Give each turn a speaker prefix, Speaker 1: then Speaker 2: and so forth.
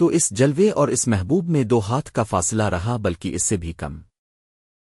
Speaker 1: تو اس جلوے اور اس محبوب میں دو ہاتھ کا فاصلہ رہا بلکہ اس سے بھی کم۔